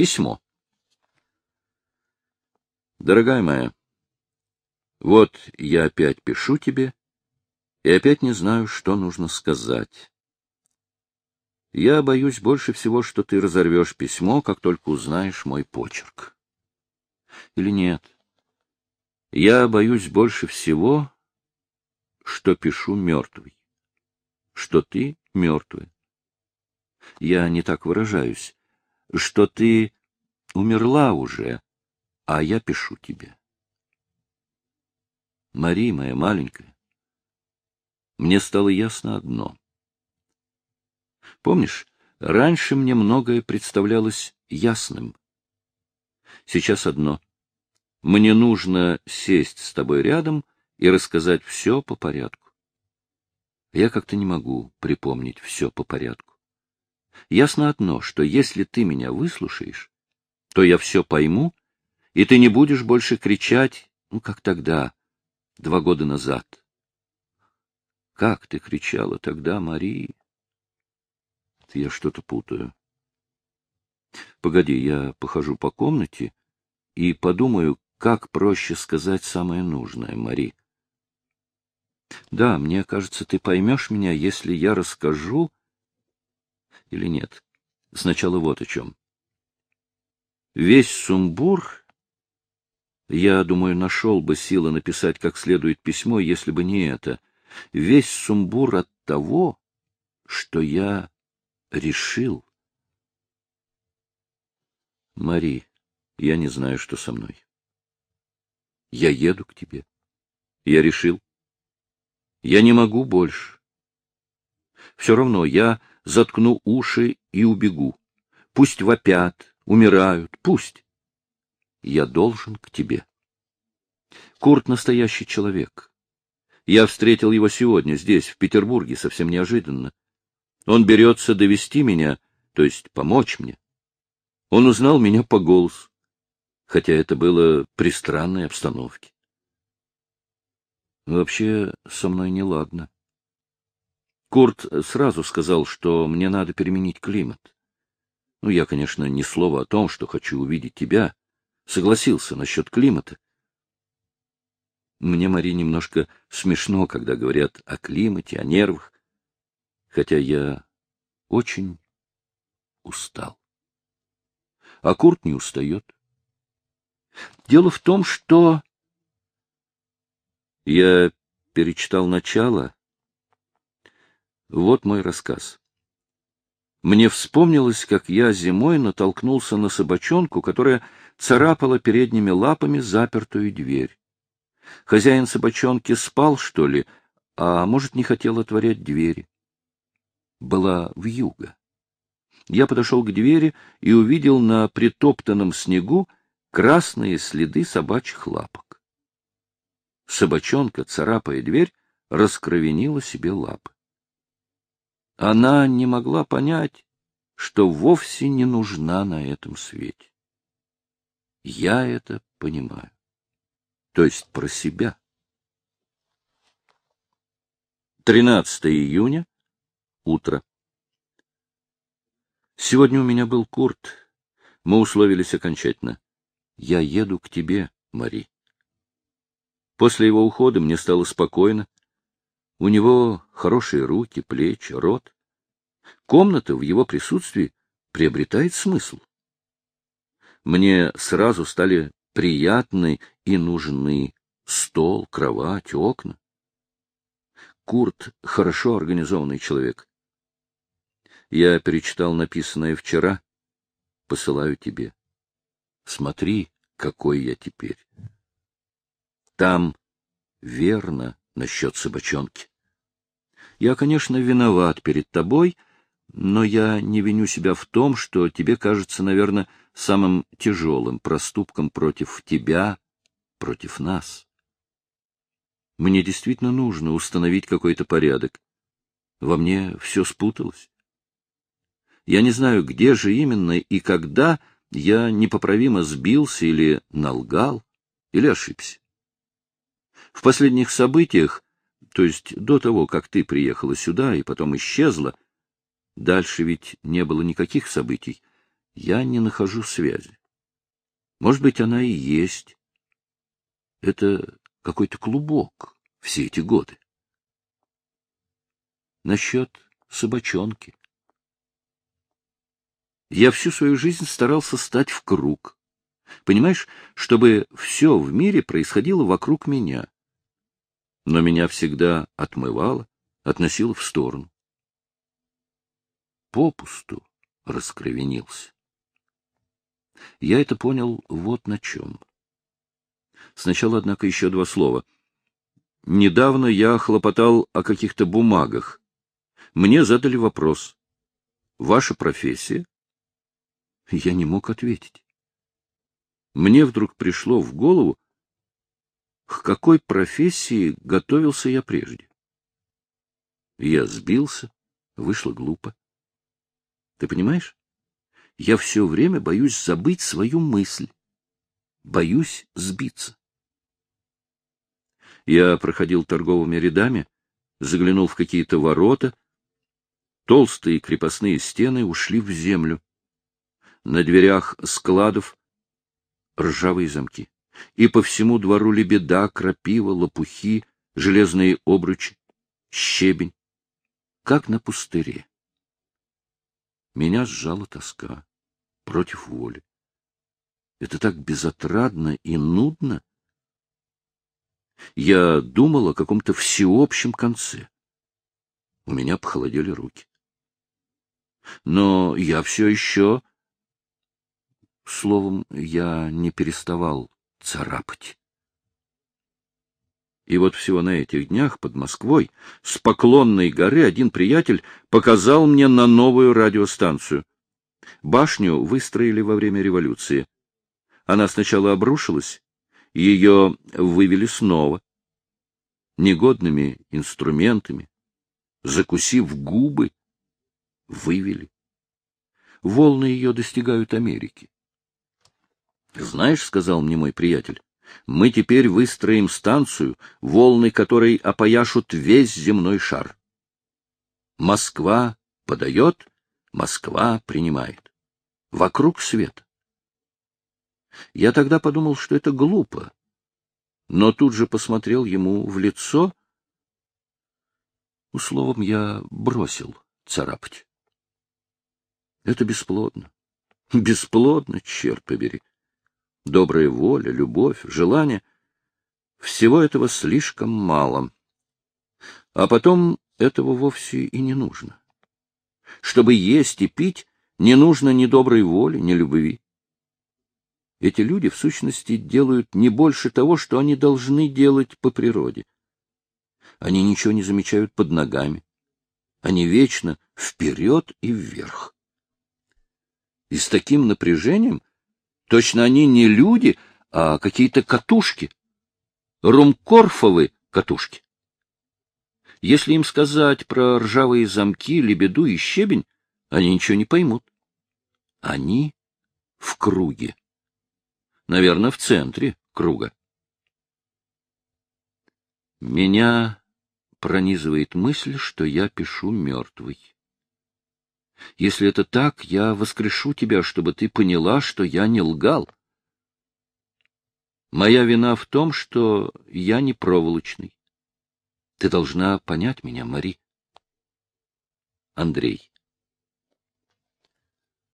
Письмо. Дорогая моя, вот я опять пишу тебе, и опять не знаю, что нужно сказать. Я боюсь больше всего, что ты разорвешь письмо, как только узнаешь мой почерк. Или нет? Я боюсь больше всего, что пишу мертвый, что ты мертвый. Я не так выражаюсь, что ты умерла уже, а я пишу тебе. Мари, моя маленькая, мне стало ясно одно. Помнишь, раньше мне многое представлялось ясным. Сейчас одно. Мне нужно сесть с тобой рядом и рассказать все по порядку. Я как-то не могу припомнить все по порядку. Ясно одно, что если ты меня выслушаешь, то я все пойму, и ты не будешь больше кричать, ну, как тогда, два года назад. Как ты кричала тогда, Мария? Я что-то путаю. Погоди, я похожу по комнате и подумаю, как проще сказать самое нужное, Мари. Да, мне кажется, ты поймешь меня, если я расскажу... Или нет? Сначала вот о чем. Весь сумбур... Я, думаю, нашел бы силы написать как следует письмо, если бы не это. Весь сумбур от того, что я решил. Мари, я не знаю, что со мной. Я еду к тебе. Я решил. Я не могу больше. Все равно я заткну уши и убегу. Пусть вопят, умирают, пусть. Я должен к тебе. Курт настоящий человек. Я встретил его сегодня здесь, в Петербурге, совсем неожиданно. Он берется довести меня, то есть помочь мне. Он узнал меня по голосу, хотя это было при странной обстановке. Вообще, со мной неладно. Курт сразу сказал, что мне надо переменить климат. Ну, я, конечно, ни слова о том, что хочу увидеть тебя. Согласился насчет климата. Мне, Мари, немножко смешно, когда говорят о климате, о нервах, хотя я очень устал. А Курт не устает. Дело в том, что я перечитал начало. Вот мой рассказ. Мне вспомнилось, как я зимой натолкнулся на собачонку, которая царапала передними лапами запертую дверь. Хозяин собачонки спал, что ли, а может, не хотел отворять двери. Была вьюга. Я подошел к двери и увидел на притоптанном снегу красные следы собачьих лапок. Собачонка, царапая дверь, раскровенила себе лапы. Она не могла понять, что вовсе не нужна на этом свете. Я это понимаю. То есть про себя. 13 июня. Утро. Сегодня у меня был Курт. Мы условились окончательно. Я еду к тебе, Мари. После его ухода мне стало спокойно. У него хорошие руки, плечи, рот. Комната в его присутствии приобретает смысл. Мне сразу стали приятны и нужны стол, кровать, окна. Курт — хорошо организованный человек. Я перечитал написанное вчера. Посылаю тебе. Смотри, какой я теперь. Там верно насчет собачонки. Я, конечно, виноват перед тобой, но я не виню себя в том, что тебе кажется, наверное, самым тяжелым проступком против тебя, против нас. Мне действительно нужно установить какой-то порядок. Во мне все спуталось. Я не знаю, где же именно и когда я непоправимо сбился или налгал, или ошибся. В последних событиях, то есть до того, как ты приехала сюда и потом исчезла, дальше ведь не было никаких событий, Я не нахожу связи. Может быть, она и есть. Это какой-то клубок все эти годы. Насчет собачонки. Я всю свою жизнь старался стать в круг. Понимаешь, чтобы все в мире происходило вокруг меня. Но меня всегда отмывало, относило в сторону. Попусту раскровенился. Я это понял вот на чем. Сначала, однако, еще два слова. Недавно я хлопотал о каких-то бумагах. Мне задали вопрос. Ваша профессия? Я не мог ответить. Мне вдруг пришло в голову, к какой профессии готовился я прежде. Я сбился, вышло глупо. Ты понимаешь? Я все время боюсь забыть свою мысль. Боюсь сбиться. Я проходил торговыми рядами, заглянул в какие-то ворота. Толстые крепостные стены ушли в землю. На дверях складов ржавые замки. И по всему двору лебеда, крапива, лопухи, железные обручи, щебень. Как на пустыре. Меня сжала тоска против воли. Это так безотрадно и нудно. Я думал о каком-то всеобщем конце. У меня похолодели руки. Но я все еще... Словом, я не переставал царапать. И вот всего на этих днях под Москвой с Поклонной горы один приятель показал мне на новую радиостанцию. Башню выстроили во время революции. Она сначала обрушилась, ее вывели снова. Негодными инструментами, закусив губы, вывели. Волны ее достигают Америки. Знаешь, — сказал мне мой приятель, — мы теперь выстроим станцию, волны которой опояшут весь земной шар. Москва подает, Москва принимает. Вокруг света. Я тогда подумал, что это глупо, но тут же посмотрел ему в лицо. Условом я бросил царапать. Это бесплодно. Бесплодно, черт побери. Добрая воля, любовь, желание — всего этого слишком мало. А потом этого вовсе и не нужно. Чтобы есть и пить, не нужно ни доброй воли, ни любви. Эти люди, в сущности, делают не больше того, что они должны делать по природе. Они ничего не замечают под ногами. Они вечно вперед и вверх. И с таким напряжением точно они не люди, а какие-то катушки. Румкорфовы катушки. Если им сказать про ржавые замки, лебеду и щебень, они ничего не поймут. Они в круге. Наверное, в центре круга. Меня пронизывает мысль, что я пишу мертвый. Если это так, я воскрешу тебя, чтобы ты поняла, что я не лгал. Моя вина в том, что я не проволочный. Ты должна понять меня, Мари. Андрей.